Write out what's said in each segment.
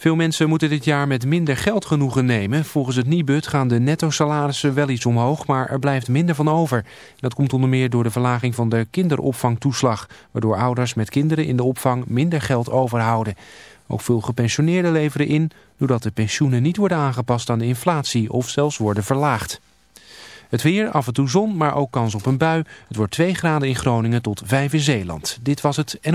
Veel mensen moeten dit jaar met minder geld genoegen nemen. Volgens het Nibud gaan de netto-salarissen wel iets omhoog, maar er blijft minder van over. Dat komt onder meer door de verlaging van de kinderopvangtoeslag, waardoor ouders met kinderen in de opvang minder geld overhouden. Ook veel gepensioneerden leveren in, doordat de pensioenen niet worden aangepast aan de inflatie of zelfs worden verlaagd. Het weer, af en toe zon, maar ook kans op een bui. Het wordt 2 graden in Groningen tot 5 in Zeeland. Dit was het... En...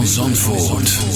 Van Zandvoort.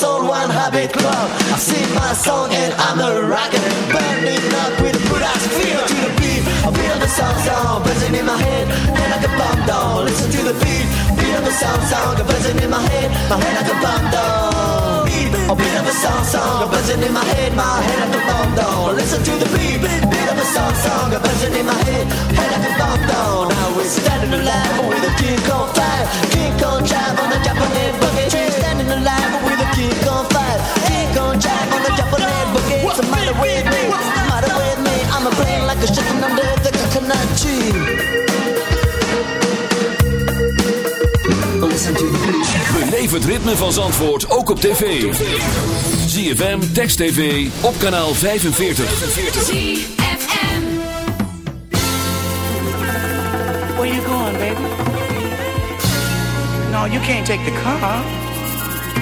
soul, one habit club. I sing my song and I'm a rocker, burning up with Buddha's feel to the beat. I feel the sound sound buzzing in my head, Head like a bomb down. Listen to the beat, beat of the sound sound buzzing in my head, my head like a bomb down. A beat of a song song buzzing in my head, my head like a bomb down. Listen to the beat, beat of a song song buzzing in my head, head like a bomb down. Now we're standing alive with a king Kong fire, king Kong drive on the Japanese bucket. Standing alive Keep het ritme van Zandvoort ook op tv. ZFM, Text TV, op kanaal 45. GFM. Where you going, baby? No, you can't take the car.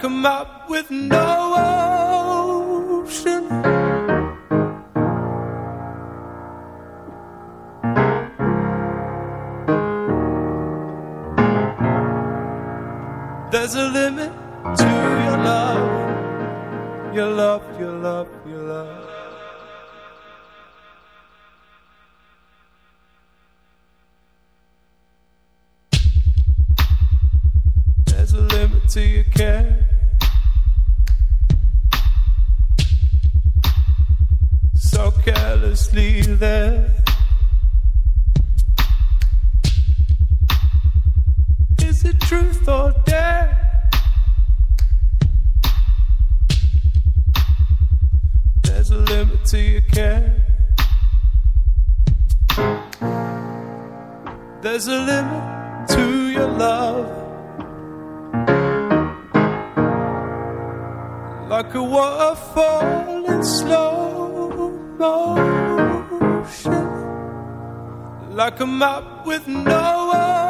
come out. Truth or dare? There's a limit to your care. There's a limit to your love. Like a waterfall in slow motion. Like a map with no ocean.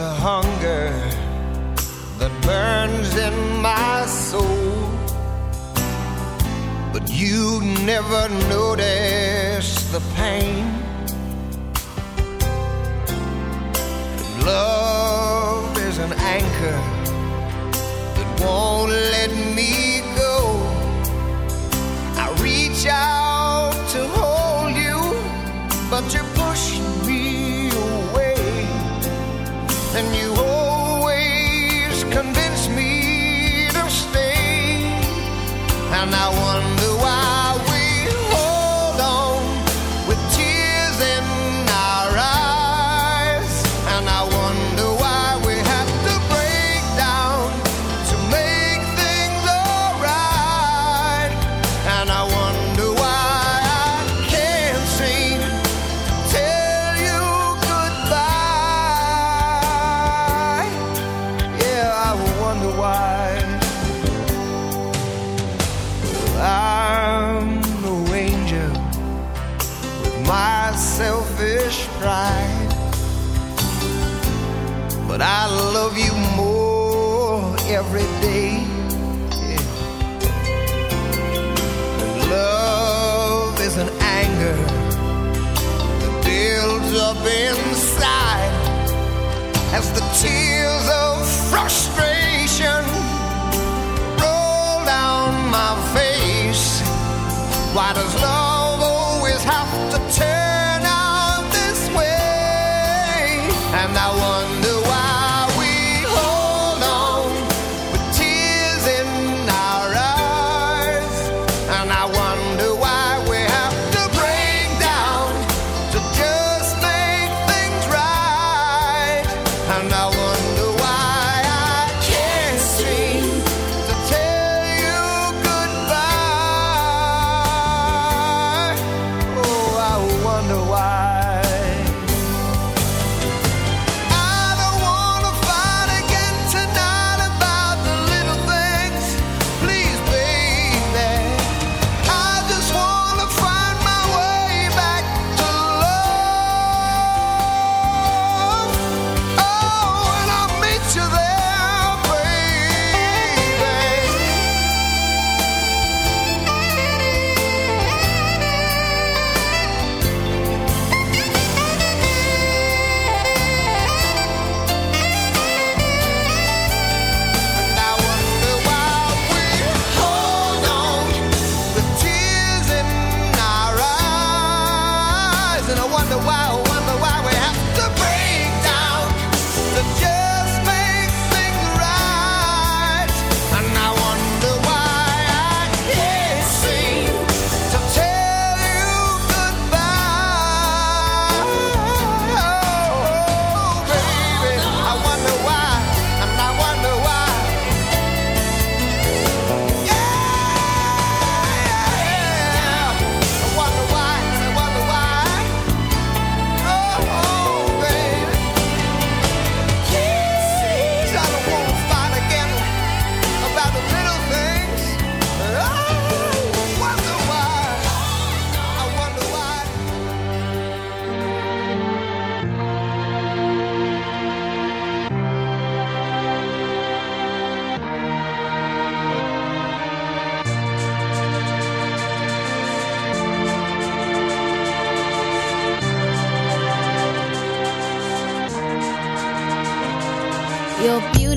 a hunger that burns in my soul. But you never notice the pain. And love is an anchor that won't let me go. I reach out. I wonder Why does love always have to turn out this way? And I wonder why we hold on with tears in our eyes. And I wonder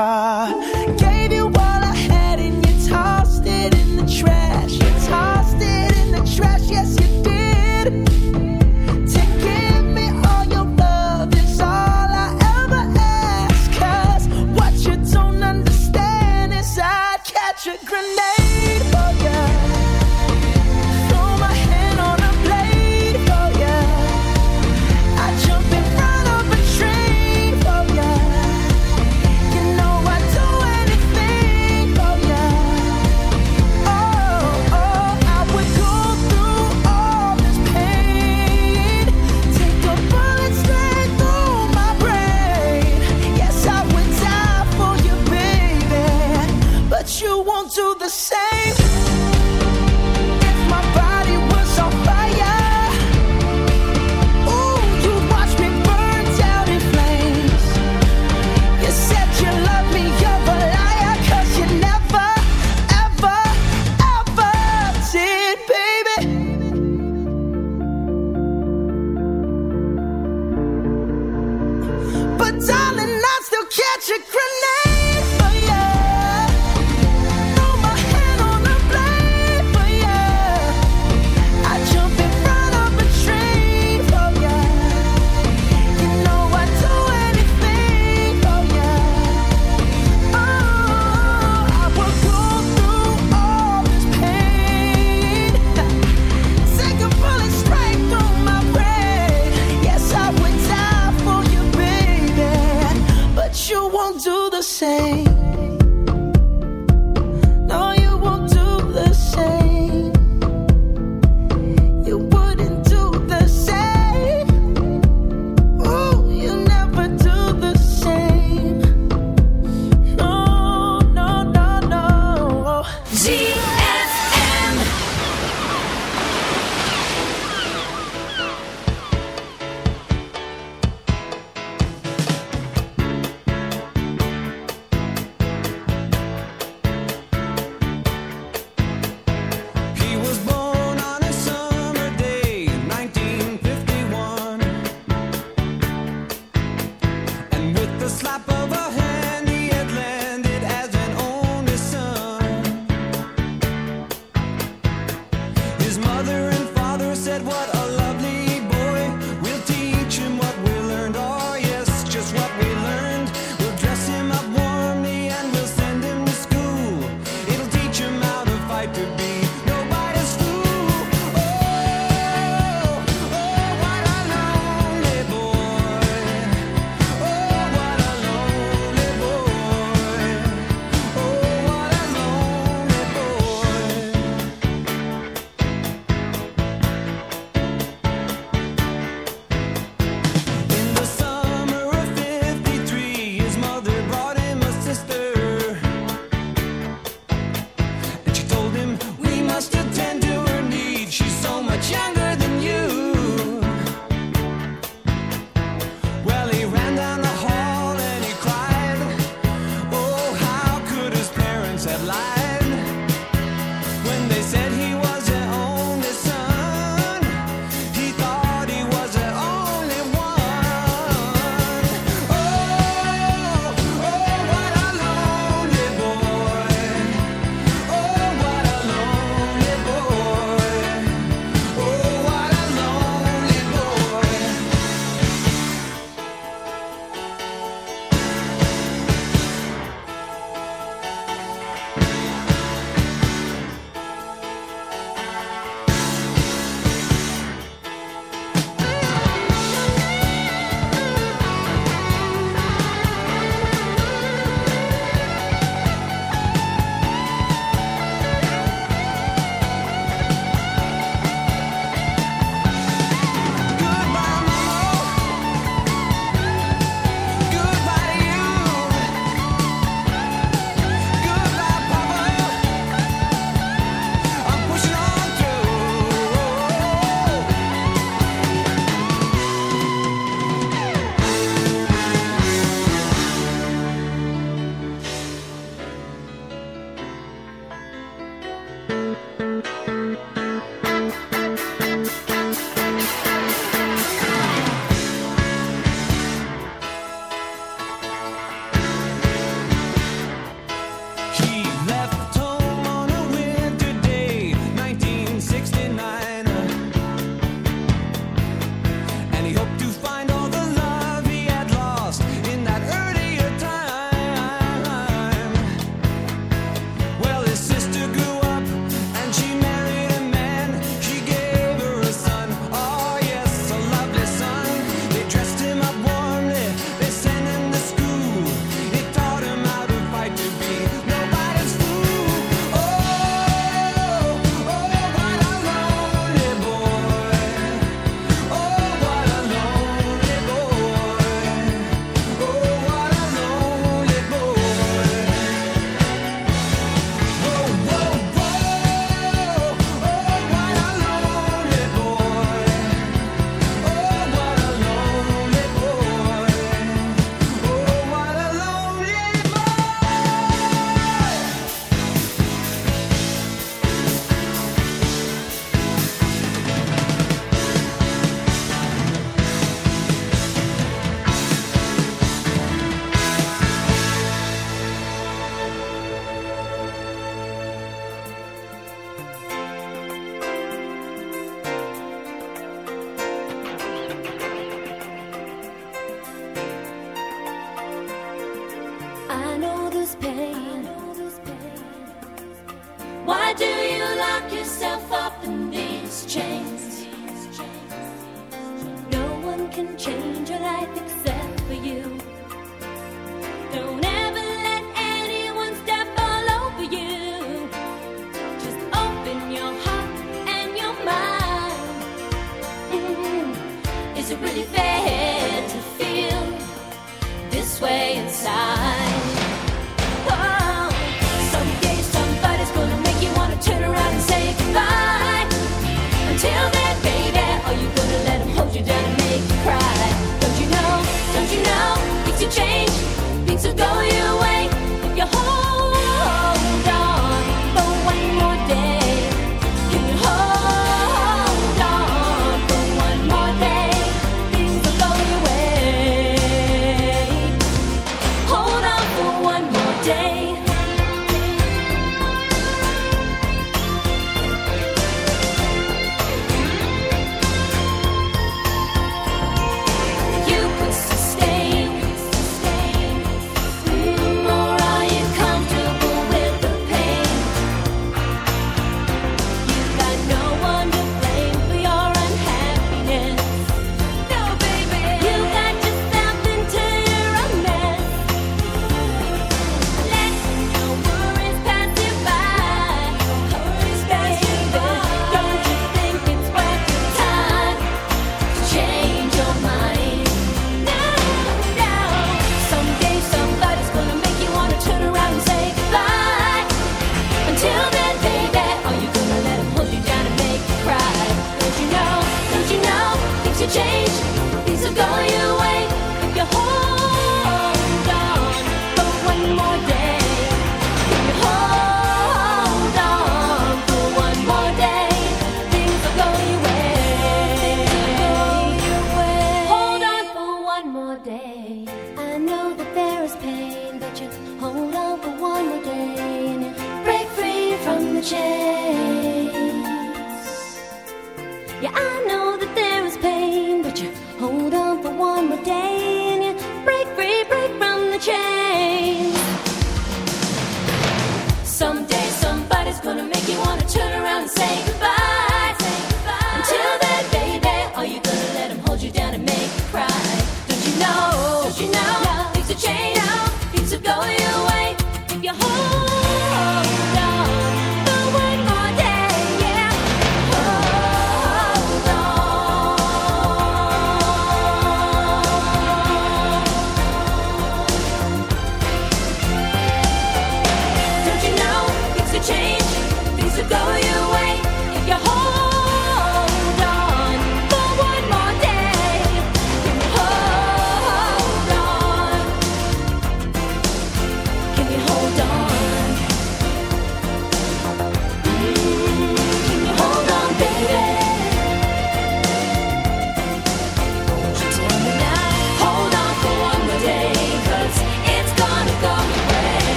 Car.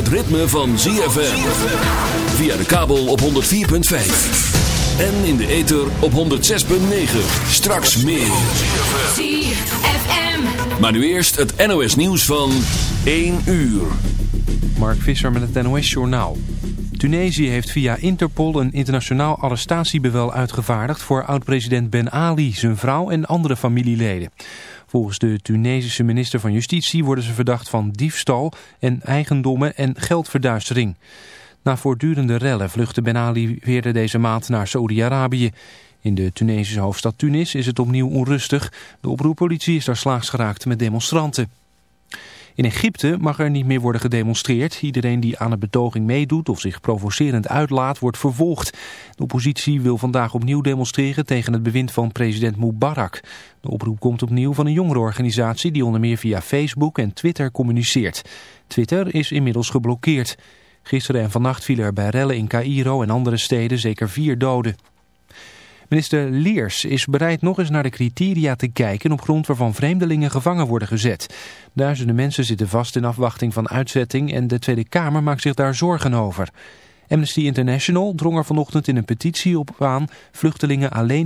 Het ritme van ZFM. Via de kabel op 104.5. En in de ether op 106.9. Straks meer. ZFM. Maar nu eerst het NOS nieuws van 1 uur. Mark Visser met het NOS-journaal. Tunesië heeft via Interpol een internationaal arrestatiebevel uitgevaardigd voor oud-president Ben Ali, zijn vrouw en andere familieleden. Volgens de Tunesische minister van Justitie worden ze verdacht van diefstal en eigendommen en geldverduistering. Na voortdurende rellen vluchtte Ben Ali weer deze maand naar Saoedi-Arabië. In de Tunesische hoofdstad Tunis is het opnieuw onrustig. De oproeppolitie is daar slaags geraakt met demonstranten. In Egypte mag er niet meer worden gedemonstreerd. Iedereen die aan de betoging meedoet of zich provocerend uitlaat wordt vervolgd. De oppositie wil vandaag opnieuw demonstreren tegen het bewind van president Mubarak. De oproep komt opnieuw van een jongerenorganisatie die onder meer via Facebook en Twitter communiceert. Twitter is inmiddels geblokkeerd. Gisteren en vannacht vielen er bij rellen in Cairo en andere steden zeker vier doden. Minister Leers is bereid nog eens naar de criteria te kijken op grond waarvan vreemdelingen gevangen worden gezet. Duizenden mensen zitten vast in afwachting van uitzetting en de Tweede Kamer maakt zich daar zorgen over. Amnesty International drong er vanochtend in een petitie op aan vluchtelingen alleen